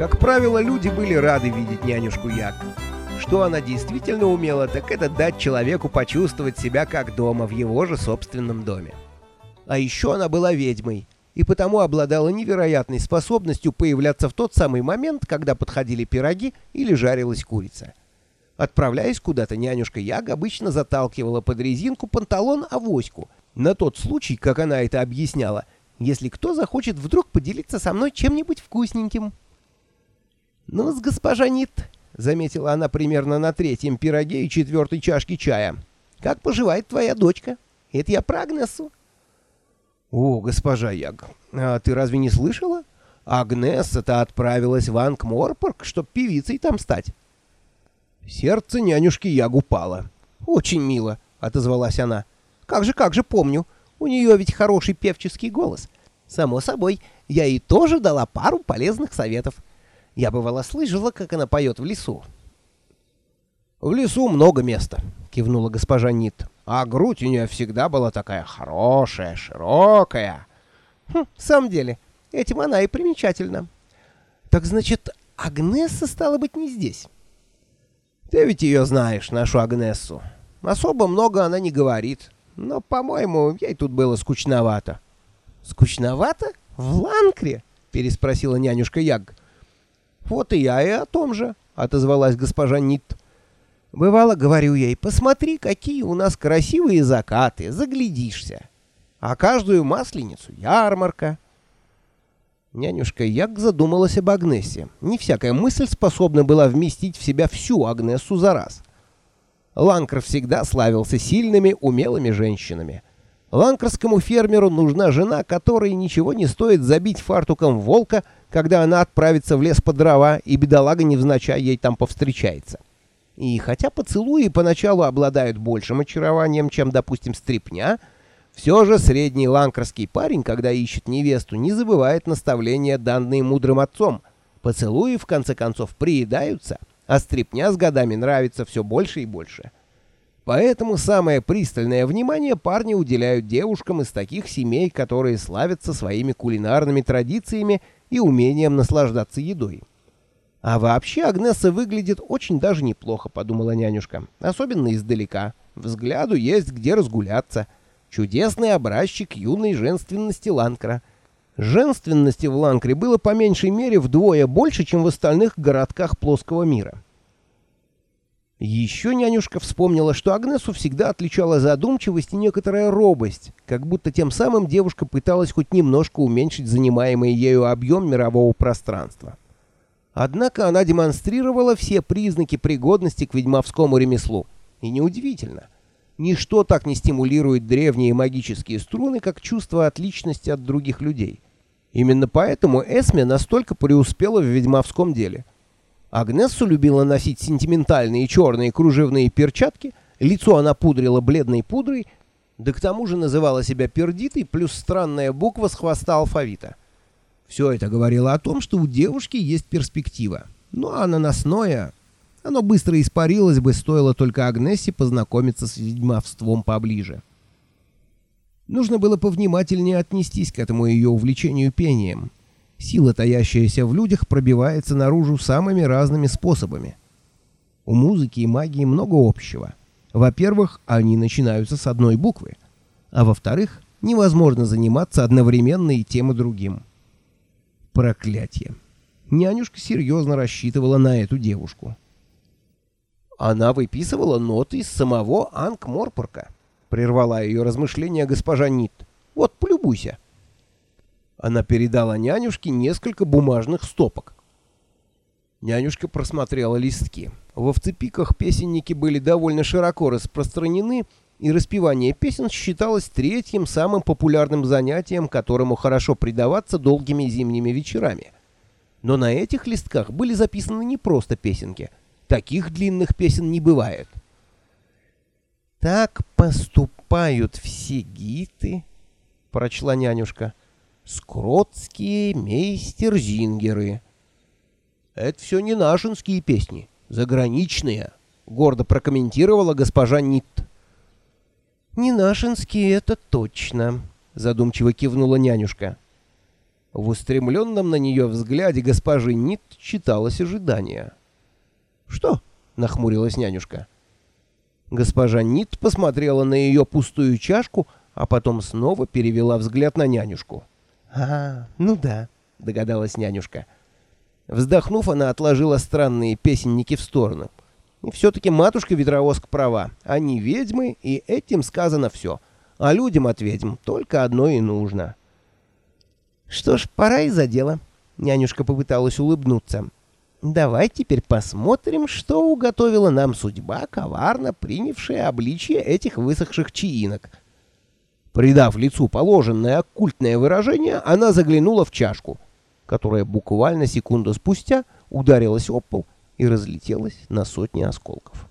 Как правило, люди были рады видеть нянюшку Як. Что она действительно умела, так это дать человеку почувствовать себя как дома в его же собственном доме. А еще она была ведьмой, и потому обладала невероятной способностью появляться в тот самый момент, когда подходили пироги или жарилась курица. Отправляясь куда-то, нянюшка Яг обычно заталкивала под резинку панталон авоську, на тот случай, как она это объясняла, если кто захочет вдруг поделиться со мной чем-нибудь вкусненьким. «Ну, с госпожа Нит», — заметила она примерно на третьем пироге и четвертой чашке чая. «Как поживает твоя дочка? Это я про Агнесу». «О, госпожа Яг, а ты разве не слышала? Агнесса-то отправилась в Ангморпорг, чтоб певицей там стать». Сердце нянюшки Яг упало. «Очень мило», — отозвалась она. «Как же, как же, помню. У нее ведь хороший певческий голос. Само собой, я ей тоже дала пару полезных советов». Я бывало слышала, как она поет в лесу. «В лесу много места», — кивнула госпожа Нит. «А грудь у нее всегда была такая хорошая, широкая». «Хм, в самом деле, этим она и примечательна. Так значит, Агнесса стала быть не здесь?» «Ты ведь ее знаешь, нашу Агнессу. Особо много она не говорит, но, по-моему, ей тут было скучновато». «Скучновато? В Ланкре?» — переспросила нянюшка Яг. «Вот и я и о том же», — отозвалась госпожа Нит. «Бывало, говорю ей, посмотри, какие у нас красивые закаты, заглядишься. А каждую масленицу ярмарка». Нянюшка Як задумалась об Агнессе. Не всякая мысль способна была вместить в себя всю Агнессу за раз. Ланкр всегда славился сильными, умелыми женщинами. Ланкерскому фермеру нужна жена, которой ничего не стоит забить фартуком волка, когда она отправится в лес по дрова, и бедолага невзначай ей там повстречается. И хотя поцелуи поначалу обладают большим очарованием, чем, допустим, стрипня, все же средний ланкерский парень, когда ищет невесту, не забывает наставления, данные мудрым отцом. Поцелуи, в конце концов, приедаются, а стрипня с годами нравится все больше и больше. Поэтому самое пристальное внимание парни уделяют девушкам из таких семей, которые славятся своими кулинарными традициями и умением наслаждаться едой. А вообще Агнеса выглядит очень даже неплохо, подумала нянюшка, особенно издалека. Взгляду есть где разгуляться. Чудесный образчик юной женственности Ланкра. Женственности в Ланкре было по меньшей мере вдвое больше, чем в остальных городках плоского мира. Еще нянюшка вспомнила, что Агнесу всегда отличала задумчивость и некоторая робость, как будто тем самым девушка пыталась хоть немножко уменьшить занимаемый ею объем мирового пространства. Однако она демонстрировала все признаки пригодности к ведьмовскому ремеслу. И неудивительно. Ничто так не стимулирует древние магические струны, как чувство отличности от других людей. Именно поэтому Эсме настолько преуспела в ведьмовском деле – Агнессу любила носить сентиментальные черные кружевные перчатки, лицо она пудрила бледной пудрой, да к тому же называла себя пердитой плюс странная буква с хвоста алфавита. Все это говорило о том, что у девушки есть перспектива. Ну а наносное... Оно быстро испарилось бы, стоило только Агнессе познакомиться с ведьмовством поближе. Нужно было повнимательнее отнестись к этому ее увлечению пением. Сила, таящаяся в людях, пробивается наружу самыми разными способами. У музыки и магии много общего. Во-первых, они начинаются с одной буквы. А во-вторых, невозможно заниматься одновременно и тем и другим. Проклятие. Нянюшка серьезно рассчитывала на эту девушку. Она выписывала ноты из самого Анк-Морпорка. Прервала ее размышления госпожа Нит. Вот, полюбуйся. Она передала нянюшке несколько бумажных стопок. Нянюшка просмотрела листки. В овцепиках песенники были довольно широко распространены, и распевание песен считалось третьим самым популярным занятием, которому хорошо предаваться долгими зимними вечерами. Но на этих листках были записаны не просто песенки. Таких длинных песен не бывает. «Так поступают все гиты», — прочла нянюшка. Скротские мейстерзингеры. Это все не нашинские песни, заграничные, гордо прокомментировала госпожа Нитт. «Не нашинские, это точно», — задумчиво кивнула нянюшка. В устремленном на нее взгляде госпожи Нит читалось ожидание. «Что?» — нахмурилась нянюшка. Госпожа Нит посмотрела на ее пустую чашку, а потом снова перевела взгляд на нянюшку. «А, ну да», — догадалась нянюшка. Вздохнув, она отложила странные песенники в сторону. И все-таки матушка-ветровозка права. Они ведьмы, и этим сказано все. А людям от ведьм только одно и нужно. «Что ж, пора и за дело», — нянюшка попыталась улыбнуться. «Давай теперь посмотрим, что уготовила нам судьба, коварно принявшая обличие этих высохших чаинок». Придав лицу положенное оккультное выражение, она заглянула в чашку, которая буквально секунду спустя ударилась об пол и разлетелась на сотни осколков.